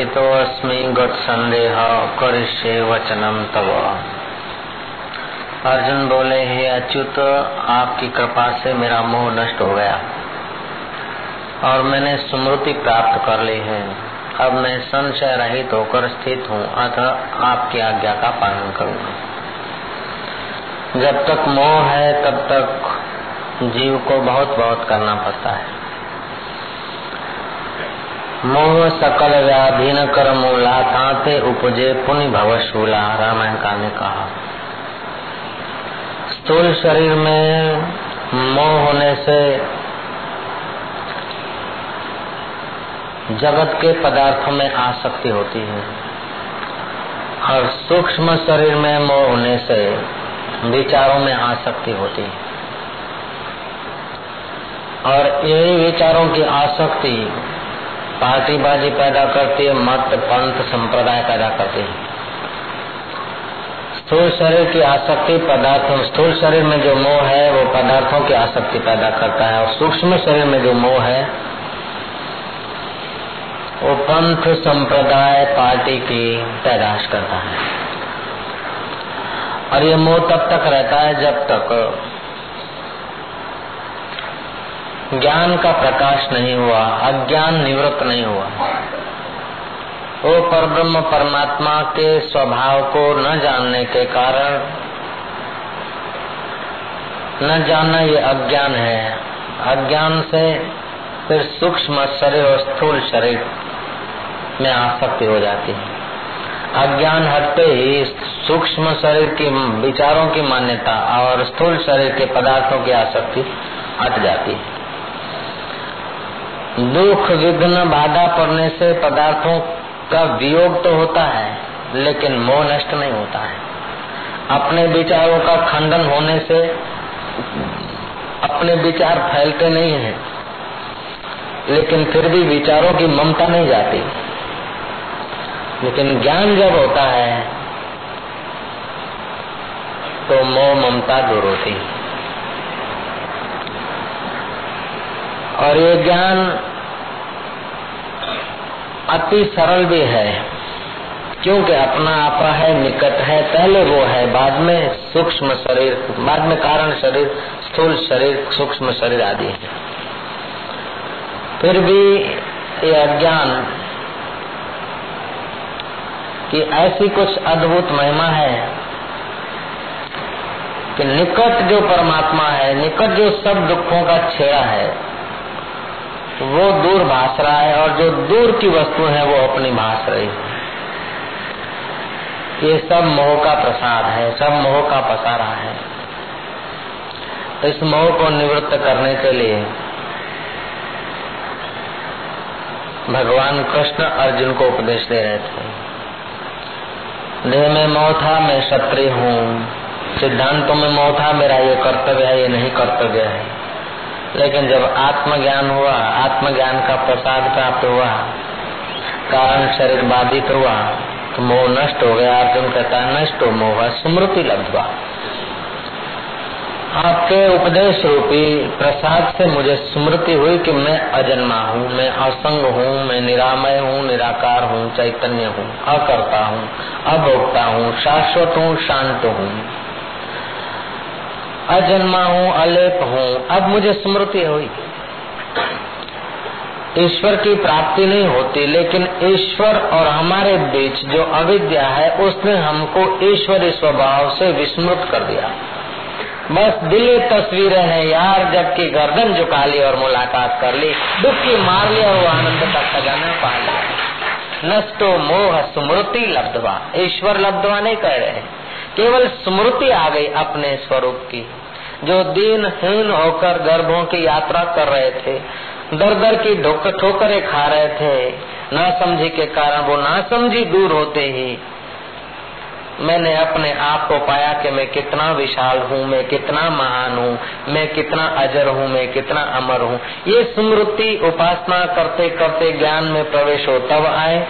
स्थितोऽस्मि गत्सन्देह वचनम तव। अर्जुन बोले, हे अच्युत, आपकी कृपा से मेरा मोह नष्ट हो गया और मैंने स्मृति प्राप्त कर ली है। अब मैं संशय रहित होकर स्थित हूँ, अतः आपकी आज्ञा का पालन करूँगा। जब तक मोह है, तब तक जीव को बहुत बहुत करना पड़ता है। मोह सकल व्याधीन कर मूला ताते उपजे पुण्य भवशूला रामायण का ने कहा। स्थूल शरीर में मोह होने से जगत के पदार्थों में आसक्ति होती है। और सूक्ष्म शरीर में मोह होने से विचारों में आसक्ति होती है। और यही विचारों की आसक्ति पार्टीबाजी पैदा करती है, मत पंथ संप्रदाय पैदा करती है। स्थूल शरीर की आसक्ति पदार्थों, स्थूल शरीर में जो मोह है, वो पदार्थों की आसक्ति पैदा करता है और सूक्ष्म शरीर में जो मोह है, वो पंथ संप्रदाय पार्टी की पैदाश करता है। और ये मोह तब तक रहता है जब तक ज्ञान का प्रकाश नहीं हुआ, अज्ञान निवृत्त नहीं हुआ। वो परब्रह्म परमात्मा के स्वभाव को न जानने के कारण, न जानना ये अज्ञान है। अज्ञान से फिर सूक्ष्म शरीर और स्थूल शरीर में आसक्ति हो जाती है। अज्ञान हटते ही सूक्ष्म शरीर की विचारों की मान्यता और स्थूल शरीर के पदार्थों की आसक्ति हट जाती है। दुख विघ्न बाधा पड़ने से पदार्थों का वियोग तो होता है, लेकिन मोह नष्ट नहीं होता है। अपने विचारों का खंडन होने से अपने विचार फैलते नहीं हैं, लेकिन फिर भी विचारों की ममता नहीं जाती। लेकिन ज्ञान जब होता है तो मोह, ममता दूर होती है। और ये ज्ञान अति सरल भी है, क्योंकि अपना आपा है, निकट है, पहले वो है, बाद में सूक्ष्म शरीर, बाद में कारण शरीर, स्थूल शरीर, सूक्ष्म शरीर आदि है। फिर भी ये अज्ञान कि ऐसी कुछ अद्भुत महिमा है कि निकट जो परमात्मा है, निकट जो सब दुखों का छेड़ा है वो दूर भास रहा है और जो दूर की वस्तु है वो अपनी भास रही ये सब मोह का प्रसाद है, सब मोह का पसारा है। इस मोह को निवृत्त करने के लिए भगवान कृष्ण अर्जुन को उपदेश दे रहे थे। देह में मोह था, मैं क्षत्रिय हूँ। सिद्धांतों में मोह था, मेरा ये कर्तव्य है, ये नहीं कर्तव्य है। लेकिन जब आत्मज्ञान हुआ, आत्मज्ञान का प्रसाद प्राप्त हुआ, कारण शरीर बाधित हुआ तो मोह नष्ट हो गया। अर्जुन कहता नष्ट हो मोह, स्मृति लब्धवा आपके उपदेश रूपी प्रसाद से मुझे स्मृति हुई कि मैं अजन्मा हूँ, मैं असंग हूँ, मैं निरामय हूँ, निराकार हूँ, चैतन्य हूँ, अकर्ता हूँ, अभोक्ता हूँ, शाश्वत हूँ, शांत हूँ। अजन्मा हूँ, अलेप हूँ। अब मुझे स्मृति हुई। ईश्वर की प्राप्ति नहीं होती, लेकिन ईश्वर और हमारे बीच जो अविद्या है, उसने हमको ईश्वरी स्वभाव से विस्मृत कर दिया। बस दिले तस्वीरें हैं यार, जबकि गर्दन झुका ली और मुलाकात कर ली। डुबकी मार लिया वो आनंद का खजाना पा लिया। नष्टो मोह स्मृति लब्धवा। ईश्वर लब्धवा नहीं कह रहे केवल स्मृति आ गई अपने स्वरूप की। जो दीन हीन होकर गर्भों की यात्रा कर रहे थे, दर दर की ठोकरे खा रहे थे, न समझी के कारण वो ना समझी दूर होते ही मैंने अपने आप को पाया कि मैं कितना विशाल हूँ, मैं कितना महान हूँ, मैं कितना अजर हूँ, मैं कितना अमर हूँ। ये स्मृति उपासना करते करते ज्ञान में प्रवेश हो, तब आए।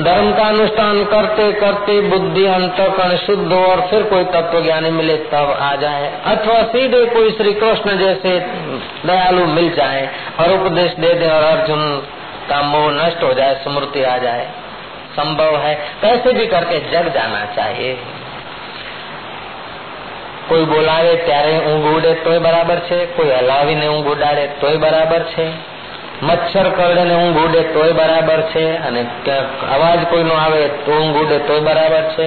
धर्म का अनुष्ठान करते करते बुद्धि अंतकरण शुद्ध हो और फिर कोई तत्व ज्ञानी मिले तब आ जाए अथवा सीधे कोई श्री कृष्ण जैसे दयालु मिल जाए और उपदेश दे दे और अर्जुन का मोह नष्ट हो जाए स्मृति आ जाए संभव है कैसे भी करके जग जाना चाहिए કોઈ બોલાવે ત્યારે ઊંઘ ઉડે તોય બરાબર છે કોઈ હલાવીને ઊંઘ ઉડાડે તોય બરાબર છે મચ્છર કરડે ને ઊંઘ ઉડે તોય બરાબર છે અને અવાજ કોઈનો આવે તો ઊંઘ ઉડે તોય બરાબર છે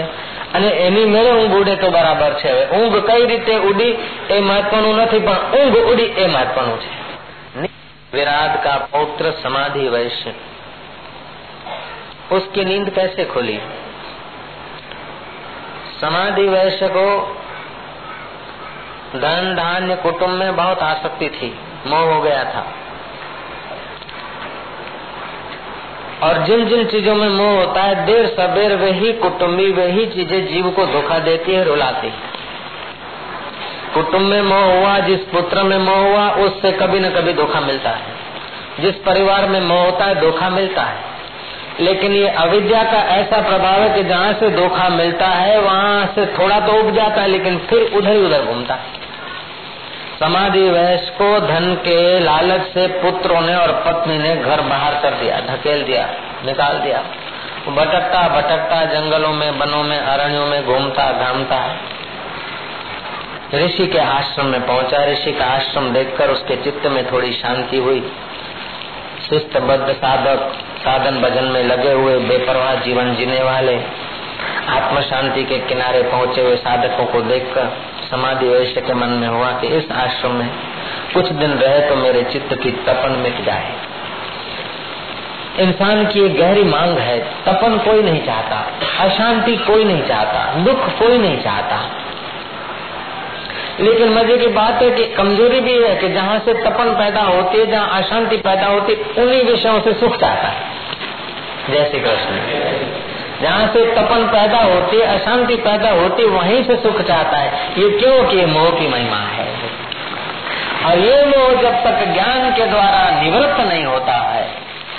અને એની મેળે ઊંઘ ઉડે તો બરાબર છે ઊંઘ કઈ રીતે ઉડી એ મહત્વનું નથી પણ ઊંઘ ઉડી એ મહત્વનું છે विराट का पौत्र समाधि वैश्य उसकी नींद कैसे खुली समाधि वैश्य को धन धान्य कुटुंब में बहुत आसक्ति थी मोह हो गया था और जिन जिन चीज़ों में मोह होता है, देर सबेर वही कुटुम्बी वही चीज़ें जीव को धोखा देती है, रुलाती है। कुटुम्ब में मोह हुआ, जिस पुत्र में मोह हुआ, उससे कभी न कभी धोखा मिलता है। जिस परिवार में मोह होता है, धोखा मिलता है। लेकिन ये अविद्या का ऐसा प्रभाव है कि जहाँ से धोखा मिलता है, वहाँ से थोड़ा तो उग जाता है, लेकिन फिर उधर उधर घूमता है। समाधि वयस को धन के लालच से पुत्रों ने और पत्नी ने घर बाहर कर दिया, धकेल दिया, निकाल दिया। भटकता भटकता जंगलों में बनों में, अरण्यों में घूमता घामता ऋषि के आश्रम में पहुँचा, ऋषि का आश्रम देखकर उसके चित्त में थोड़ी शांति हुई। शिस्तबद्ध साधक साधन भजन में लगे हुए बेपरवाह जीवन जीने वाले आत्म शांति के किनारे पहुँचे हुए साधकों को देखकर समाधि वैश्य के मन में हुआ कि इस आश्रम में कुछ दिन रहे तो मेरे चित्त की तपन मिट जाए। इंसान की एक गहरी मांग है, तपन कोई नहीं चाहता, अशांति कोई नहीं चाहता, दुख कोई नहीं चाहता। लेकिन मज़े की बात है कि कमज़ोरी भी है कि जहाँ से तपन पैदा होती है, जहाँ अशांति पैदा होती है, उन्हीं विषयों से सुख चाहता है। जय श्री कृष्ण। जहाँ से तपन पैदा होती, अशांति पैदा होती, वहीं से सुख चाहता है। ये क्यों कि मोह की महिमा है? और ये मोह जब तक ज्ञान के द्वारा निवृत्त नहीं होता है,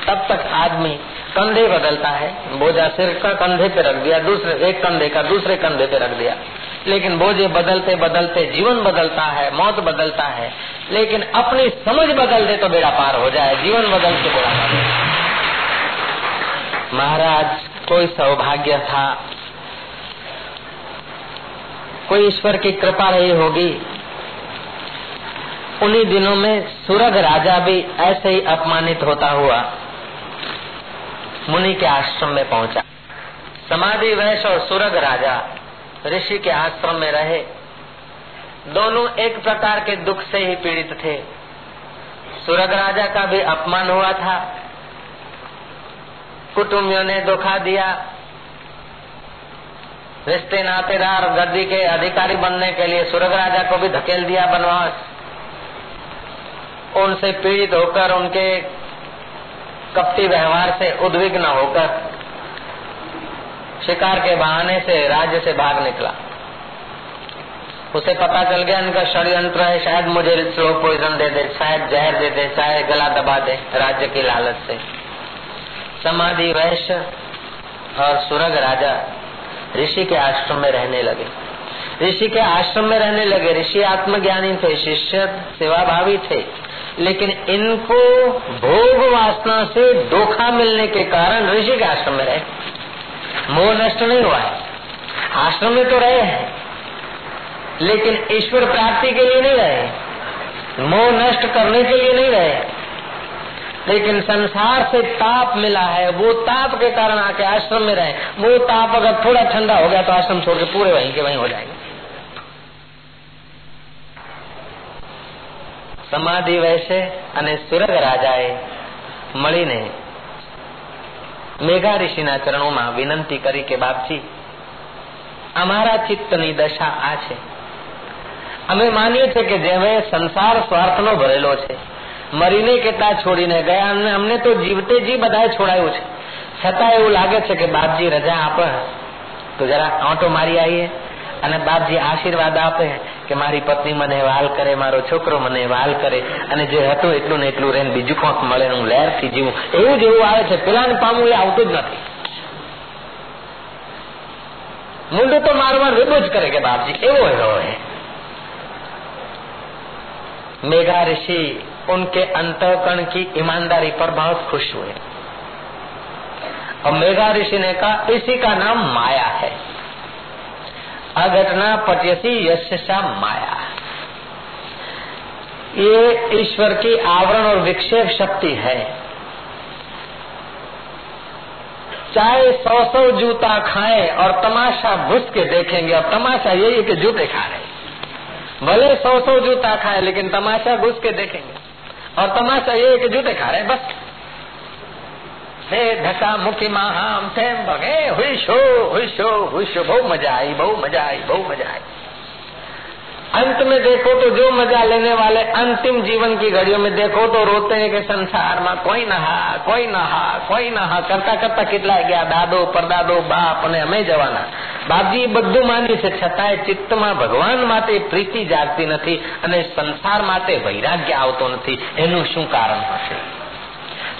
तब तक आदमी कंधे बदलता है। बोझा सिर का कंधे पे रख दिया, दूसरे, एक कंधे का दूसरे कंधे पे रख दिया। लेकिन बोझे बदलते बदलते जीवन बदलता है, मौत बदलता है। लेकिन अपनी समझ बदल दे तो बेड़ा पार हो जाए, जीवन बदल के बेड़ा पार महाराज कोई सौभाग्य था? कोई ईश्वर की कृपा रही होगी। उन्हीं दिनों में सुरग राजा भी ऐसे ही अपमानित होता हुआ मुनि के आश्रम में पहुँचा। समाधि वैश और सुरग राजा ऋषि के आश्रम में रहे। दोनों एक प्रकार के दुख से ही पीड़ित थे। सुरग राजा का भी अपमान हुआ था। कुटुंबियों ने धोखा दिया। रिश्ते नातेदार, गद्दी के अधिकारी बनने के लिए सुरग राजा को भी धकेल दिया बनवास। उनसे पीड़ित होकर, उनके कपटी व्यवहार से उद्विग्न होकर, शिकार के बहाने से राज्य से भाग निकला। उसे पता चल गया, इनका षडयंत्र है, शायद मुझे स्लो पॉइजन दे दे, शायद जहर दे दे, शायद गला दबा दे, राज्य की लालच से। समाधि वैश्य और सुरग राजा ऋषि के आश्रम में रहने लगे। ऋषि के आश्रम में रहने लगे। ऋषि आत्मज्ञानी थे, शिष्य सेवाभावी थे, लेकिन इनको भोग वासना से धोखा मिलने के कारण ऋषि के आश्रम में रहे। मोह नष्ट नहीं हुआ है। आश्रम में तो रहे हैं, लेकिन ईश्वर प्राप्ति के लिए नहीं रहे। मोह नष्ट करने के लिए नहीं रहे। लेकिन संसार से ताप मिला है वो ताप के कारण आके आश्रम में रहे वो ताप अगर थोड़ा ठंडा हो गया तो आश्रम छोड़ के पूरे वहीं के वहीं हो जाएंगे સમાધિ વૈસે અને સુરગ રાજાએ મળીને મેઘા ઋષિના ચરણોમાં વિનંતી કરી કે બાપજી અમારા ચિત્તની દશા આ છે અમે માનીએ છીએ કે જે સંસાર સ્વાર્થનો ભરેલો છે મરીને કેતા છોડીને ગયા અને અમને તો જીવતે જી બધાએ છોડાયું છે છતાં એવું લાગે છે કે બાપજી રજા આપે તો જરા આંટો મારી આવીએ અને બાપજી આશીર્વાદ આપે કે મારી પત્ની મને વાલ કરે મારો છોકરો મને વાલ કરે અને જે હતું એટલું ને એટલું રહીને બીજું કોક મળે હું લહેરથી જીવું એવું જેવું આવે છે પેલાને પામું એ આવતું જ નથી મુંડું તો મારવા રેબો જ કરે કે બાપજી એવો એવો મેઘા ઋષિ उनके अंतकरण की ईमानदारी पर बहुत खुश हुए। और मेघा ऋषि ने कहा, इसी का नाम माया है। अघटना पटयसी यशा माया। ये ईश्वर की आवरण और विक्षेप शक्ति है। चाहे सौ सौ जूता खाएँ और तमाशा घुस के देखेंगे और तमाशा यही कि जूते खा रहे भले सौ सौ जूता खाए, लेकिन तमाशा घुस के देखेंगे। और तमाशा ये कि जूते खा रहे हैं, बस। हे धका मुखी महाम थे भगे हुशो हुई शो, बहु मज़ा आई, बहु मज़ा आई, बहु मज़ा आई। अंत में देखो तो जो मजा लेने वाले अंतिम जीवन की घड़ियों में देखो तो रोते हैं कि संसार में कोई नहा कोई नहा कोई नहा करता करता कितला गया दादो परदादो बाप અને અમે જવાના બાપજી બધું માની છે છતાંય ચિત્તમાં ભગવાન માટે પ્રીતિ જાગતી નથી અને સંસાર માટે વૈરાગ્ય આવતો નથી એનું શું કારણ હશે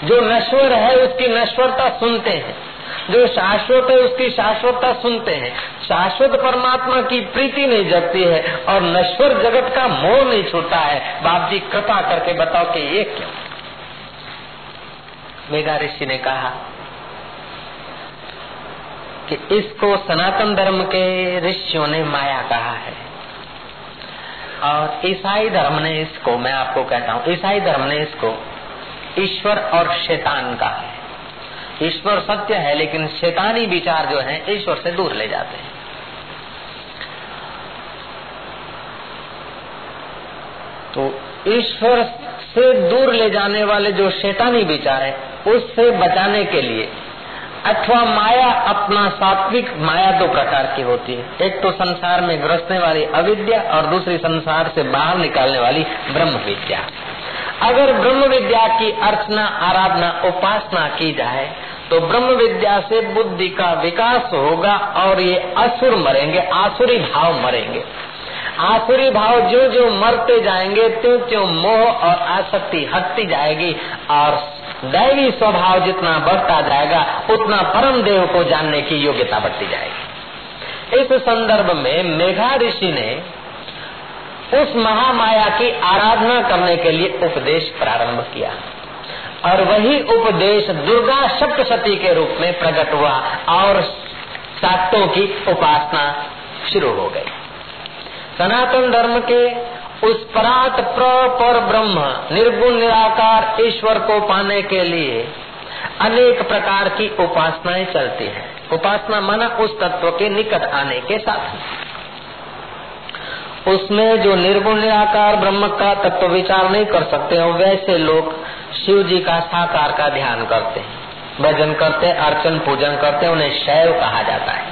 जो नश्वर है उसकी नश्वरता सुनते हैं जो शाश्वत है, उसकी शाश्वतता सुनते हैं। शाश्वत परमात्मा की प्रीति नहीं जगती है और नश्वर जगत का मोह नहीं छूटा है। बाप जी कृपा करके बताओ कि ये क्यों? मेघा ऋषि ने कहा कि इसको सनातन धर्म के ऋषियों ने माया कहा है। और ईसाई धर्म ने इसको, मैं आपको कहता हूँ, ईसाई धर्म ने इसको ईश्वर और शैतान का है। ईश्वर सत्य है, लेकिन शैतानी विचार जो है, ईश्वर से दूर ले जाते हैं। तो ईश्वर से दूर ले जाने वाले जो शैतानी विचार है, उससे बचाने के लिए अथवा माया अपना सात्विक, माया दो प्रकार की होती है। एक तो संसार में ग्रसने वाली अविद्या और दूसरी संसार से बाहर निकालने वाली ब्रह्म विद्या। अगर ब्रह्म विद्या की अर्चना, आराधना, उपासना की जाए तो ब्रह्म विद्या से बुद्धि का विकास होगा और ये असुर मरेंगे, आसुरी भाव मरेंगे। आसुरी भाव जो जो मरते जाएँगे त्यों त्यों मोह और आसक्ति हटती जाएगी और दैवी स्वभाव जितना बढ़ता जाएगा, उतना परम देव को जानने की योग्यता बढ़ती जाएगी। इस संदर्भ में मेघा ऋषि ने उस महामाया की आराधना करने के लिए उपदेश प्रारंभ किया। और वही उपदेश दुर्गा सप्तशती के रूप में प्रकट हुआ और सातों की उपासना शुरू हो गई। सनातन धर्म के उस परात प्र ब्रह्म, निर्गुण, निराकार ईश्वर को पाने के लिए अनेक प्रकार की उपासनाएँ चलती हैं। उपासना माना उस तत्व के निकट आने के साथ। उसमें जो निर्गुण, निराकार ब्रह्म का तत्व विचार नहीं कर सकते हो, वैसे लोग शिव जी का साकार का ध्यान करते हैं, भजन करते, अर्चन, पूजन करते, उन्हें शैव कहा जाता है।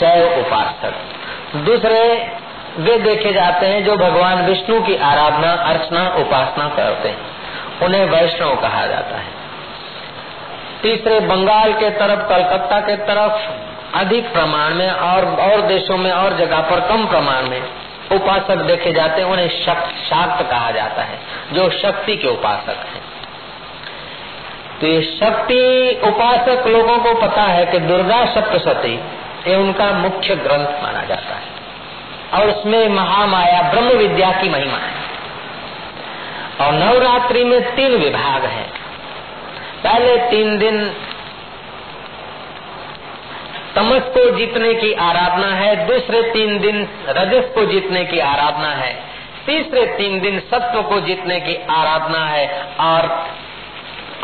शैव उपासक। दूसरे वे देखे जाते हैं जो भगवान विष्णु की आराधना, अर्चना, उपासना करते हैं। उन्हें वैष्णव कहा जाता है। तीसरे, बंगाल के तरफ़, कलकत्ता के तरफ़, अधिक प्रमाण में और और देशों में, और जगह पर कम प्रमाण में उपासक देखे जाते हैं, उन्हें शाक्त कहा जाता है, जो शक्ति के उपासक हैं। तो ये शक्ति उपासक लोगों को पता है कि दुर्गा सप्तशती ये उनका मुख्य ग्रंथ माना जाता है। और उसमें महामाया, ब्रह्म विद्या की महिमा है। और नवरात्रि में तीन विभाग हैं। पहले तीन दिन तमस को जीतने की आराधना है, दूसरे तीन दिन रजस को जीतने की आराधना है, तीसरे तीन दिन सत्व को जीतने की आराधना है, और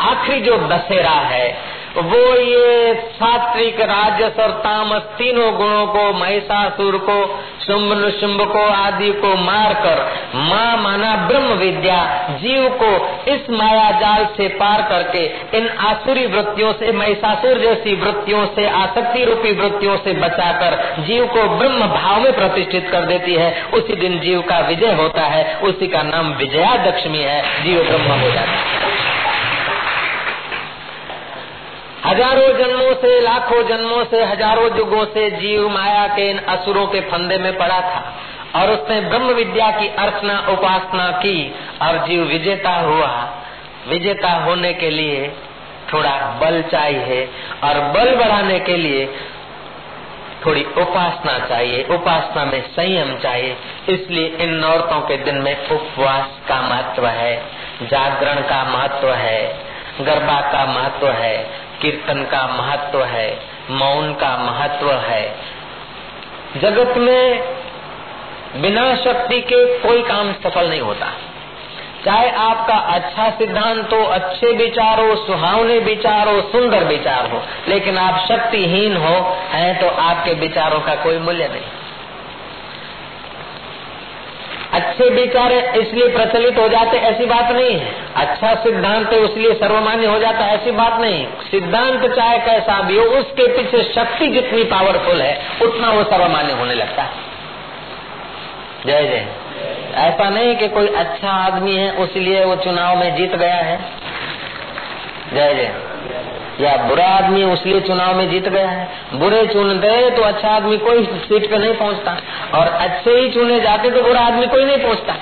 आखिरी जो दशहरा है, वो ये सात्विक, राजस और तामस तीनों गुणों को, महिषासुर को शुंभ शुंभ को आदि को मारकर, माँ माना ब्रह्म विद्या, जीव को इस माया जाल से पार करके, इन आसुरी वृत्तियों से, महिषासुर जैसी वृत्तियों से, आसक्ति रूपी वृत्तियों से बचाकर, जीव को ब्रह्म भाव में प्रतिष्ठित कर देती है। उसी दिन जीव का विजय होता है, उसी का नाम विजयादक्षमी है। जीव ब्रह्म हो जाता है। हज़ारों जन्मों से, लाखों जन्मों से, हज़ारों युगों से जीव माया के इन असुरों के फंदे में पड़ा था और उसने ब्रह्म विद्या की अर्चना, उपासना की और जीव विजेता हुआ। विजेता होने के लिए थोड़ा बल चाहिए और बल बढ़ाने के लिए थोड़ी उपासना चाहिए, उपासना में संयम चाहिए। इसलिए इन औरतों के दिन में उपवास का महत्व है, जागरण का महत्व है। गरबा का महत्व है, कीर्तन का महत्व है, मौन का महत्व है। जगत में बिना शक्ति के कोई काम सफल नहीं होता। चाहे आपका अच्छा सिद्धांत हो, अच्छे विचार हो, सुहावने विचार हो, सुंदर विचार हो, लेकिन आप शक्तिहीन हो, हैं तो आपके विचारों का कोई मूल्य नहीं। अच्छे विचार इसलिए प्रचलित हो जाते, ऐसी बात नहीं है। अच्छा सिद्धांत इसलिए सर्वमान्य हो जाता, ऐसी बात नहीं। सिद्धांत चाहे कैसा भी हो, उसके पीछे शक्ति जितनी पावरफुल है, उतना वो सर्वमान्य होने लगता है। जय जय। ऐसा नहीं कि कोई अच्छा आदमी है, उसलिए वो चुनाव में जीत गया है। जय जय। या बुरा आदमी उसलिए चुनाव में जीत गया है। बुरे चुनते तो अच्छा आदमी कोई सीट पे नहीं पहुँचता। और अच्छे ही चुने जाते तो बुरा आदमी कोई नहीं पहुँचता।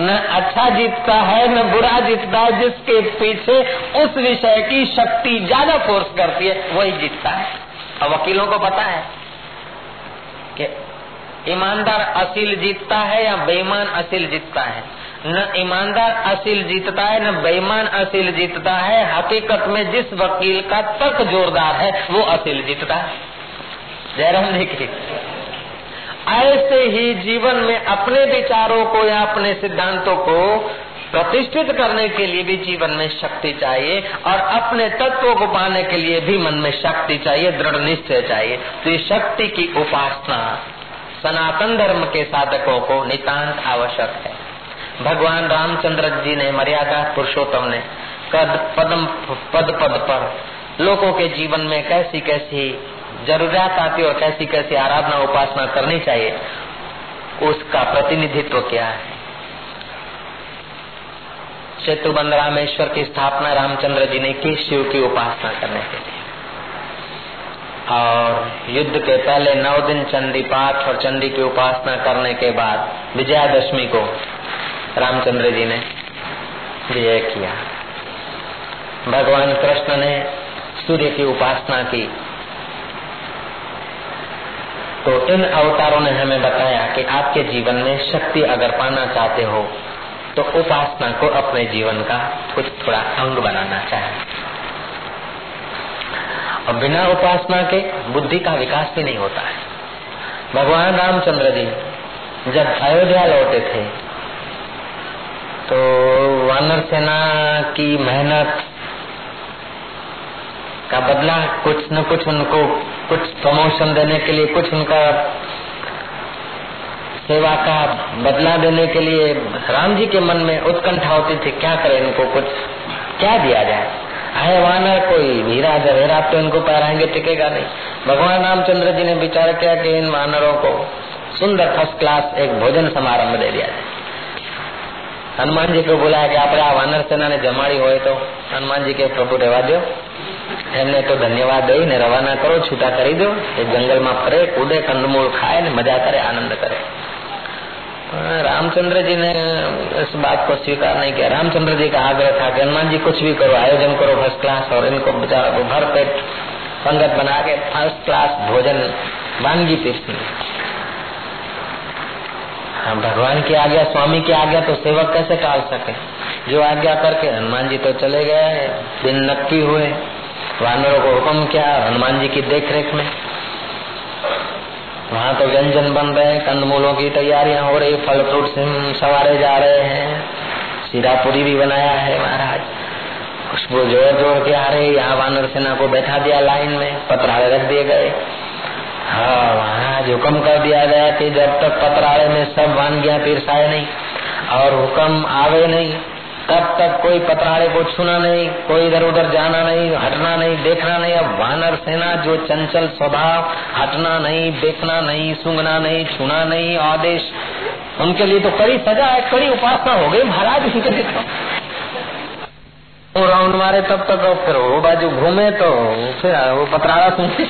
न अच्छा जीतता है, न बुरा जीतता है, जिसके पीछे उस विषय की शक्ति ज़्यादा फोर्स करती है, वही जीतता है। और वकीलों को पता है कि ईमानदार असील जीतता है या बेईमान असील जीतता है। न ईमानदार असील जीतता है, न बेईमान असील जीतता है। हकीकत में जिस वकील का तर्क जोरदार है, वो असील जीतता है। जयराम देखिए, ऐसे ही जीवन में अपने विचारों को या अपने सिद्धांतों को प्रतिष्ठित करने के लिए भी जीवन में शक्ति चाहिए और अपने तत्वों को पाने के लिए भी मन में शक्ति चाहिए, दृढ़ निश्चय चाहिए। तो ये शक्ति की उपासना सनातन धर्म के साधकों को नितांत आवश्यक है। भगवान रामचंद्र जी ने, मर्यादा पुरुषोत्तम ने कद, पदम, पद पद पर लोगों के जीवन में कैसी कैसी ज़रूरत आती और कैसी कैसी आराधना उपासना करनी चाहिए, उसका प्रतिनिधित्व क्या है? शत्रुबंध रामेश्वर की स्थापना रामचंद्र जी ने की शिव की उपासना करने के लिए। और युद्ध के पहले नौ दिन चंडी पाठ और चंडी की उपासना करने के बाद विजयादशमी को रामचंद्र जी ने विजय किया। भगवान कृष्ण ने सूर्य की उपासना की। तो इन अवतारों ने हमें बताया कि आपके जीवन में शक्ति अगर पाना चाहते हो तो उपासना को अपने जीवन का कुछ थोड़ा अंग बनाना चाहिए। और बिना उपासना के बुद्धि का विकास भी नहीं होता है। भगवान रामचंद्र जी जब अयोध्या लौटे थे तो वानर सेना की मेहनत का बदला कुछ न कुछ उनको, कुछ प्रमोशन देने के लिए, कुछ उनका सेवा का बदला देने के लिए राम जी के मन में उत्कंठा होती थी, क्या करें इनको कुछ, क्या दिया जाए? है वानर, कोई हीरा जवेरात तो इनको पहराएँगे, टिकेगा नहीं। भगवान रामचंद्र जी ने विचार किया कि इन वानरों को सुंदर फ़र्स्ट क्लास एक भोजन समारंभ दे दिया जाए। હનુમાન જી પ્રભુ લાયા કે આપણે આ વાનર સેનાને જમાડી હોય તો હનુમાનજી કે પ્રભુ રહેવા દો એમને તો ધન્યવાદ દઈને રવાના કરો છૂટા કરી દો એ જંગલમાં ફરે કૂદે કંદમૂળ ખાય ને मज़ा करे, आनंद करे। रामचंद्र जी ने इस बात को स्वीकार नहीं किया। रामचंद्र जी का आग्रह था कि हनुमान जी कुछ भी करो, आयोजन करो फ़र्स्ट क्लास और इनको बेचारा भर पेट संगत बना के फ़र्स्ट क्लास भोजन, वानगी पीस हाँ भगवान की आज्ञा, स्वामी की आज्ञा तो सेवक कैसे टाल सके? जो आज्ञा करके हनुमान जी तो चले गए, दिन नक्की हुए। वानरों को हुक्म किया, हनुमान जी की देख रेख में। वहाँ तो व्यंजन बन रहे कंदमूलों की तैयारियाँ हो रही फल फ्रूट सवारे जा रहे हैं। सीरा पूरी भी बनाया है महाराज। खुशबू ज़ोर ज़ोर के आ रही, यहाँ वानर सेना को बैठा दिया लाइन में पत्राले रख दिए गए। हाँ वहाँ हुक्म कर दिया गया कि जब तक पतराड़े में सब वानगियाँ पिरसाए नहीं। और हुक्म आवे नहीं। तब तक कोई पतराड़े को छूना नहीं, कोई इधर उधर जाना नहीं, हटना नहीं, देखना नहीं। अब वानर सेना जो चंचल स्वभाव, हटना नहीं, देखना नहीं, सूंघना नहीं, छूना नहीं, आदेश। उनके लिए तो कड़ी सजा है, कड़ी उपासना हो गई, महाराज। उनके लिए तो राउंड मारे तब तक फिर वो बाजू घूमे तो फिर वो पतराड़ा सुनते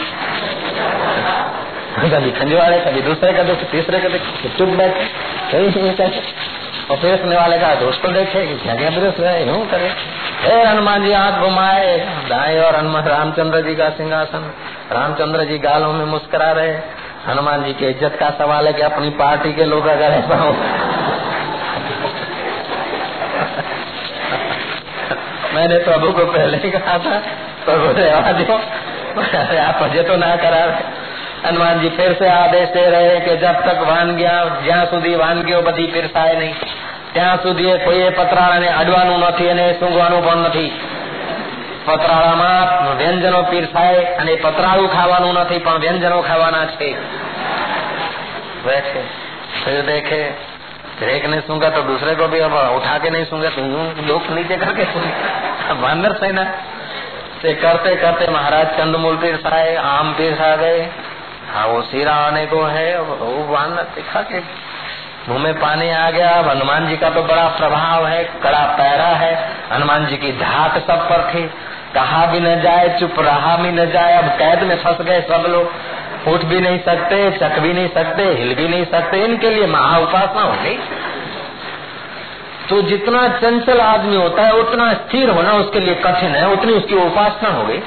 कभी खंजवाड़े कभी दूसरे का दुख, तीसरे का दुख चुप बैठे नहीं कहते और फिर सुनने वाले का दोस्त को देखे कि क्या क्या विरोध है, यूँ करे। हे हनुमान जी, हाथ घुमाए। दाएँ और हनुमान रामचंद्र जी का सिंहासन। रामचंद्र जी गालों में मुस्कुरा रहे। हनुमान जी की इज़्ज़त का सवाल है कि अपनी पार्टी के लोग अगर ऐसा हो। मैंने प्रभु को पहले ही कहा था, प्रभु रेवा आप मुझे तो ना करा हनुमान जी फिर से आदेश दे रहे कि जब तक वानगिया જ્યાં સુધી વાનગીઓ બધી પીરસાય નહીં ત્યાં સુધી કોઈએ પતરાળાને અડવાનું નથી અને સૂંઘવાનું પણ નથી પતરાળામાં વ્યંજનો પીરસાય અને પતરાળું ખાવાનું નથી પણ વ્યંજનો ખાવાના છે फिर देखे एक ने सूंगा तो दूसरे को भी अब उठा के नहीं सूंगा तो लोग नीचे करके बांदर सेना से करते करते महाराज कंदमूल पीरसाए आम पीरसा गए हाँ वो सीरा आने को है वो बांदर दिखा के। मुँह में पानी आ गया हनुमान जी का तो बड़ा प्रभाव है, कड़ा पैरा है, हनुमान जी की धाक सब पर थी। कहा भी न जाए, चुप रहा भी न जाए, अब कैद में फंस गए सब लोग। उठ भी नहीं सकते चक भी नहीं सकते, हिल भी नहीं सकते, इनके लिए महा उपासना हो गई। तो जितना चंचल आदमी होता है, उतना स्थिर होना उसके लिए कठिन है, उतनी उसकी उपासना हो गई।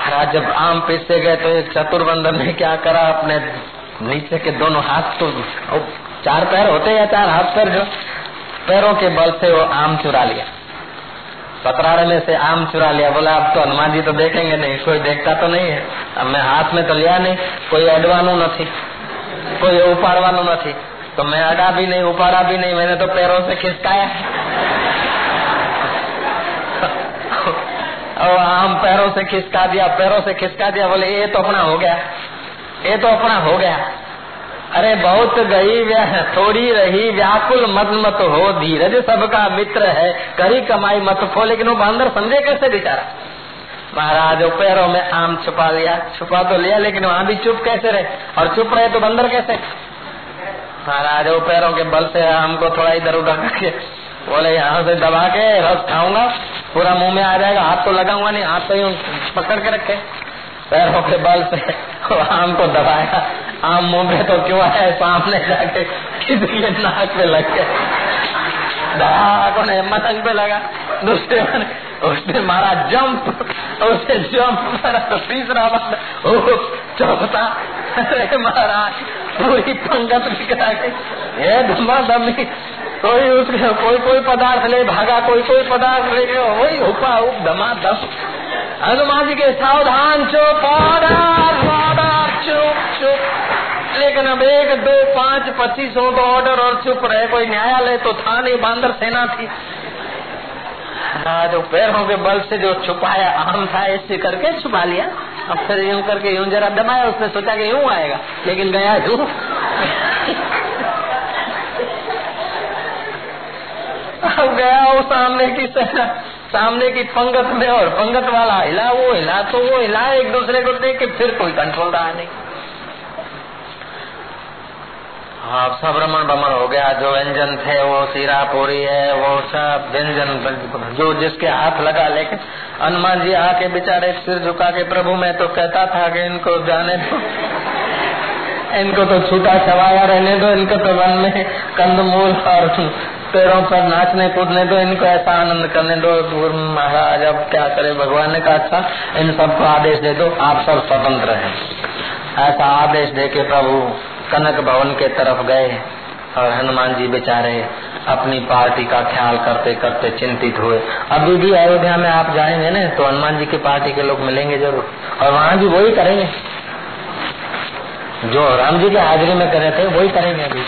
महाराज, जब आम पीसते गए तो एक चतुर्बंधन ने क्या करा अपने नीचे के दोनों हाथ तो चार पैर होते या चार हाथ पैर जो? पैरों के बल से वो आम चुरा लिया। में से आम चुरा लिया। बोला, अब तो हनुमान जी तो देखेंगे नहीं, कोई देखता तो नहीं है। अब मैं हाथ में तो लिया नहीं, कोई अडवानु नहीं कोई उपाड़वानु नहीं तो मैं अड़ा भी नहीं, उपाड़ा भी नहीं, मैंने तो पैरों से खिसकाया। और आम पैरों से खिसका दिया, पैरों से खिसका दिया, बोले, ये तो अपना हो गया, ये तो अपना हो गया। अरे, बहुत गई थोड़ी रही, व्याकुल मत मत हो, धीरज सबका मित्र है, करी कमाई मत खो लेकिन वो बांदर समझे कैसे बेचारा? महाराज पैरों में आम छुपा लिया छुपा तो लिया, लेकिन वहाँ भी चुप कैसे रहे? और चुप रहे तो बंदर कैसे? महाराज पैरों के बल से आम को थोड़ा इधर उधर करके बोले, यहाँ से दबा के रस खाऊँगा, पूरा मुँह में आ जाएगा, हाथ तो लगाऊँगा नहीं, हाथ तो यूँ पकड़ के रखे। पैरों के बल से आम को दबाया। आम मुँह में तो क्यों आया, सामने जाके किसी के नाक पे लग गए मटंग पे लगा। दूसरे ने उसने मारा जंप, उसने जंप मारा तो तीसरा बंदा चौथा। महाराज, पूरी पंगत बिकरा गई। ये धमा धमी कोई उसके कोई कोई पदार्थ ले, भागा कोई कोई पदार्थ ले गया वही हुपा हुप धमा धम हनुमान जी के सावधान चुप ऑर्डर चुप चुप। लेकिन अब एक, दो, पाँच, पच्चीस हो तो ऑर्डर और चुप रहे। कोई न्यायालय तो था नहीं, बांदर सेना थी। जो पैरों के बल से जो छुपाया आम था, ऐसे करके छुपा लिया। अब फिर यूँ करके यूँ जरा दबाया, उसने सोचा कि यूँ आएगा, लेकिन गया यूँ गया वो सामने की सामने की पंगत में और पंगत वाला हिला, वो हिला तो वो हिला, एक दूसरे को देख के फिर कोई कंट्रोल रहा नहीं। हाँ सब रमन बमन हो गया, जो व्यंजन थे, वो सीरा पूरी है, वो सब व्यंजन जो जिसके हाथ लगा, लेकिन हनुमान जी आके बेचारे सिर झुका के प्रभु मैं तो कहता था कि इनको जाने दो। इनको तो छूटा छवाया रहने दो, इनको तो वन में कंदमूल और पेड़ों पर नाचने कूदने दो, इनको ऐसा आनंद करने दो महाराज, अब क्या करे? भगवान ने कहा अच्छा इन सबको आदेश दे दो, आप सब स्वतंत्र हैं। ऐसा आदेश दे के प्रभु कनक भवन के तरफ़ गए और हनुमान जी बेचारे अपनी पार्टी का ख्याल करते करते चिंतित हुए। अभी भी अयोध्या में आप जाएँगे ना तो हनुमान जी की पार्टी के लोग मिलेंगे ज़रूर। और वहाँ भी वही करेंगे। जो राम जी की हाजिरी में करे थे, वही करेंगे अभी।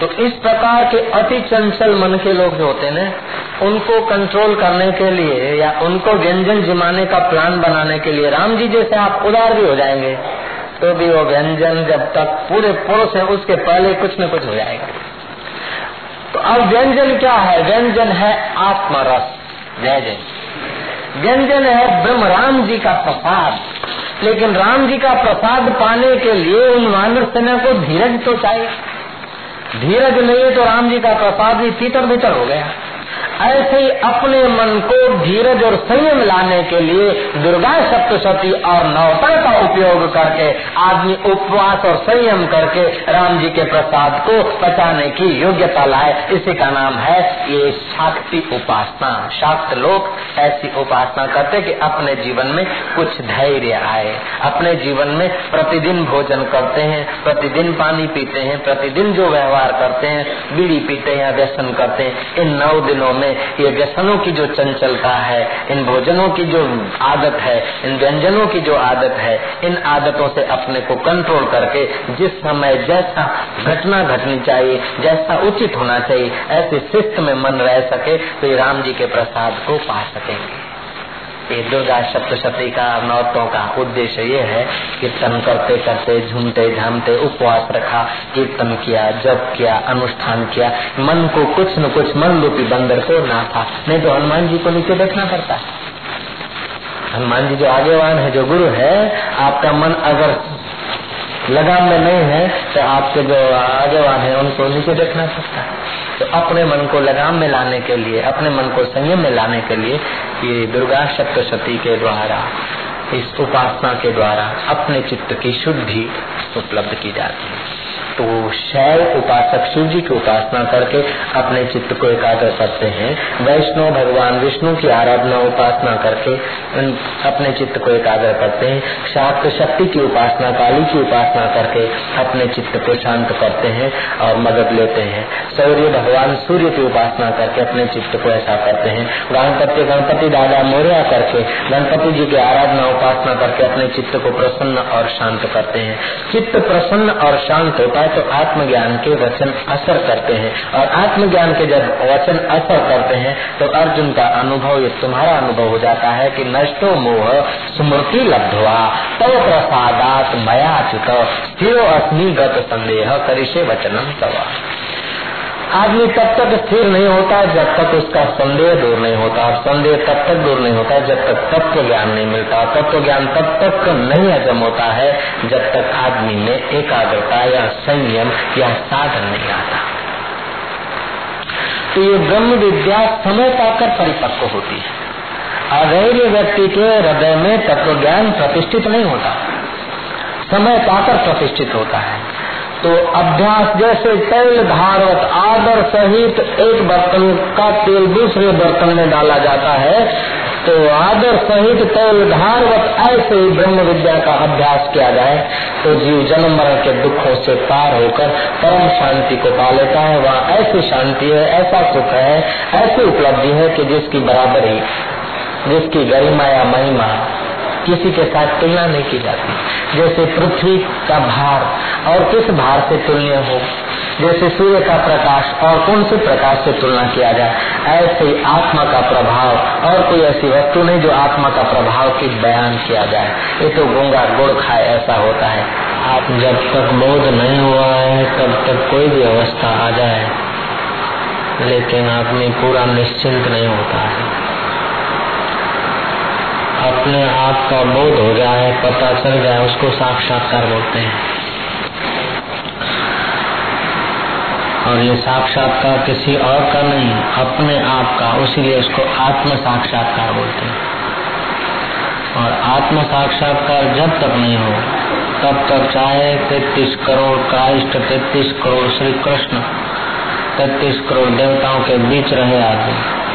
तो इस प्रकार के अति चंचल मन के लोग जो होते हैं उनको कंट्रोल करने के लिए या उनको व्यंजन जिमाने का प्लान बनाने के लिए राम जी जैसे आप उदार भी हो जाएँगे तो भी वो व्यंजन जब तक पूरे पुरुष है, उसके पहले कुछ न कुछ हो जाएगा। तो अब व्यंजन क्या है? व्यंजन है आत्मरस। जय जय। व्यंजन है ब्रह्म राम जी का प्रसाद। लेकिन राम जी का प्रसाद पाने के लिए उन मानव सेना को धीरज तो चाहिए। धीरज नहीं तो राम जी का प्रसाद भी तीतर भीतर हो गया। ऐसे ही अपने मन को धीरज और संयम लाने के लिए दुर्गा सप्तशती और नवता का उपयोग करके, आदमी उपवास और संयम करके राम जी के प्रसाद को बचाने की योग्यता लाए। इसी का नाम है ये शाक्ति उपासना। शाक्त लोग ऐसी उपासना करते कि अपने जीवन में कुछ धैर्य आए। अपने जीवन में प्रतिदिन भोजन करते हैं, प्रतिदिन पानी पीते हैं, प्रतिदिन जो व्यवहार करते हैं, बीड़ी पीते हैं व्यसन करते हैं, इन नौ दिनों में ये व्यसनों की जो चंचलता है, इन भोजनों की जो आदत है, इन व्यंजनों की जो आदत है, इन आदतों से अपने को कंट्रोल करके जिस समय जैसा घटना घटनी चाहिए, जैसा उचित होना चाहिए, ऐसे शिस्त में मन रह सके तो राम जी के प्रसाद को पा सकेंगे। ये दुर्गा सप्तशती का नौतों का उद्देश्य ये है, कीर्तन करते करते, झूमते झामते उपवास रखा, कीर्तन किया, जप किया, अनुष्ठान किया। मन को कुछ न कुछ मन रूपी बंदर को ना था नहीं तो हनुमान जी को नीचे देखना पड़ता। है हनुमान जी जो आगेवान है, जो गुरु है, आपका मन अगर लगाम में नहीं है तो आपके जो आगेवान है, उनको नीचे देखना पड़ता है। तो अपने मन को लगाम में लाने के लिए, अपने मन को संयम में लाने के लिए ये दुर्गा सप्तशती के द्वारा, इस उपासना के द्वारा अपने चित्त की शुद्धि उपलब्ध की जाती है। तो शैव उपासक, शिव जी की उपासना करके अपने चित्त को एकाग्र करते हैं। वैष्णव भगवान, विष्णु की आराधना, उपासना करके अपने चित्त को एकाग्र करते हैं। शाक्त शक्ति की उपासना, काली की उपासना करके अपने चित्त को शांत करते हैं और मदद लेते हैं। सूर्य भगवान सूर्य की उपासना करके अपने चित्त को ऐसा करते हैं। गणपति गणपति दादा मोरिया करके, गणपति जी की आराधना, उपासना करके अपने चित्त को प्रसन्न और शांत करते हैं। चित्त प्रसन्न और शांत होता है तो आत्मज्ञान के वचन असर करते हैं। और आत्मज्ञान के जब वचन असर करते हैं तो अर्जुन का अनुभव, ये तुम्हारा अनुभव हो जाता है कि नष्टो मोह स्मृति लब्धवा, तव तो प्रसादात मया चुत अस्मी गत संदेह करिषे वचनम तवा। आदमी तब तक स्थिर नहीं होता जब तक उसका संदेह दूर नहीं होता। और संदेह तब तक दूर नहीं होता जब तक तत्व ज्ञान नहीं मिलता। तत्व ज्ञान तब तक नहीं हजम होता है जब तक आदमी में एकाग्रता या संयम या साधन नहीं आता। तो ये ब्रह्म विद्या समय पाकर परिपक्व होती है। अधैर्य व्यक्ति के हृदय में तत्व ज्ञान प्रतिष्ठित नहीं होता। समय पाकर प्रतिष्ठित होता है। तो अभ्यास जैसे तेल धारवत आदर सहित एक बर्तन का तेल दूसरे बर्तन में डाला जाता है तो आदर सहित तेल धारवत ऐसे ही ब्रह्म विद्या का अभ्यास किया जाए तो जीव जन्म मरण के दुखों से पार होकर परम शांति को पा लेता है। वहाँ ऐसी शांति है, ऐसा सुख है, ऐसी उपलब्धि है कि जिसकी बराबरी, जिसकी गरिमा या महिमा किसी के साथ तुलना नहीं की जाती। जैसे पृथ्वी का भार और किस भार से तुलनीय हो? जैसे सूर्य का प्रकाश और कौन से प्रकाश से तुलना किया जाए? ऐसे आत्मा का प्रभाव और कोई ऐसी वस्तु नहीं जो आत्मा का प्रभाव की बयान किया जाए। ये तो गुंगा गुड़ खाए ऐसा होता है। आप जब तक बोध नहीं हुआ है, तब तक कोई भी अवस्था आ जाए। लेकिन आदमी पूरा निश्चिंत नहीं होता है। अपने आप का बोध हो जाए, पता चल जाए, उसको साक्षात्कार बोलते हैं। और ये साक्षात्कार किसी और का नहीं, अपने आप का, उसीलिए उसको आत्म साक्षात्कार बोलते हैं। और आत्म साक्षात्कार जब तक नहीं हो, तब तक चाहे तैतीस करोड़ काष्ट तैतीस करोड़ श्री कृष्ण, तैतीस करोड़ देवताओं के बीच रहे आदमी।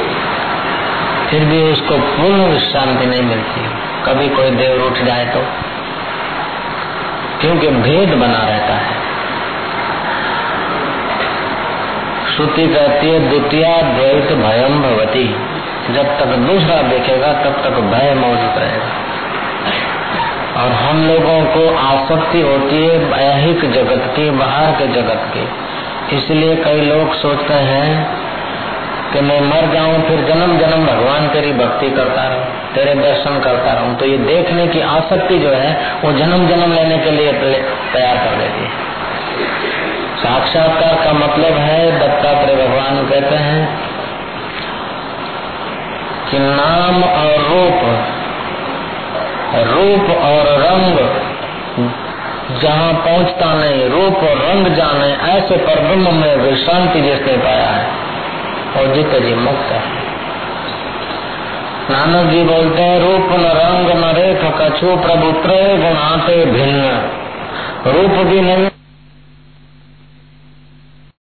फिर भी उसको पूर्ण विश्रांति नहीं मिलती। कभी कोई देव उठ जाए तो। क्योंकि भेद बना रहता है। श्रुति कहती है द्वितीय द्वैत भयम भवती। जब तक दूसरा देखेगा, तब तक भय मौजूद रहेगा। और हम लोगों को आसक्ति होती है ऐहिक जगत की, बाहर के जगत की। इसलिए कई लोग सोचते हैं कि मैं मर जाऊँ, फिर जन्म जन्म भगवान तेरी भक्ति करता रहूँ, तेरे दर्शन करता रहूँ। तो ये देखने की आसक्ति जो है, वो जन्म जन्म लेने के लिए तैयार कर देती है। साक्षात्कार का मतलब है, दत्तात्रेय भगवान कहते हैं कि नाम और रूप रूप और रंग जहाँ पहुँचता नहीं, रूप और रंग जाने, ऐसे पर ब्रह्म में विश्रांति जिसने पाया है। और जित जी मुक्त है। नानक जी बोलते हैं, रूप न रंग न रेख कछु प्रभु त्रय गुणाते भिन्न। रूप भी नहीं